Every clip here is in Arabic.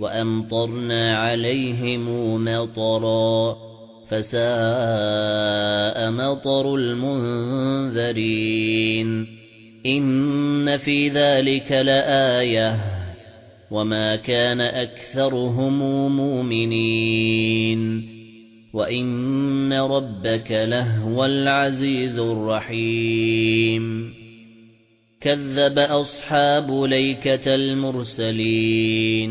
وأمطرنا عليهم مطرا فساء مطر المنذرين إن في ذلك لآية وما كان أكثرهم مؤمنين وَإِنَّ رَبَّكَ لَهُوَ الْعَزِيزُ الرَّحِيمُ كَذَّبَ أَصْحَابُ لَيْكَةَ الْمُرْسَلِينَ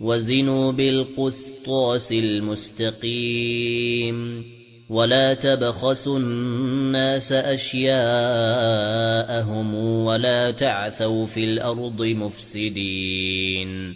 وَزِنُوا بِالْقِسْطَاسِ الْمُسْتَقِيمِ وَلَا تَبْخَسُوا النَّاسَ أَشْيَاءَهُمْ وَلَا تَعْثَوْا فِي الْأَرْضِ مُفْسِدِينَ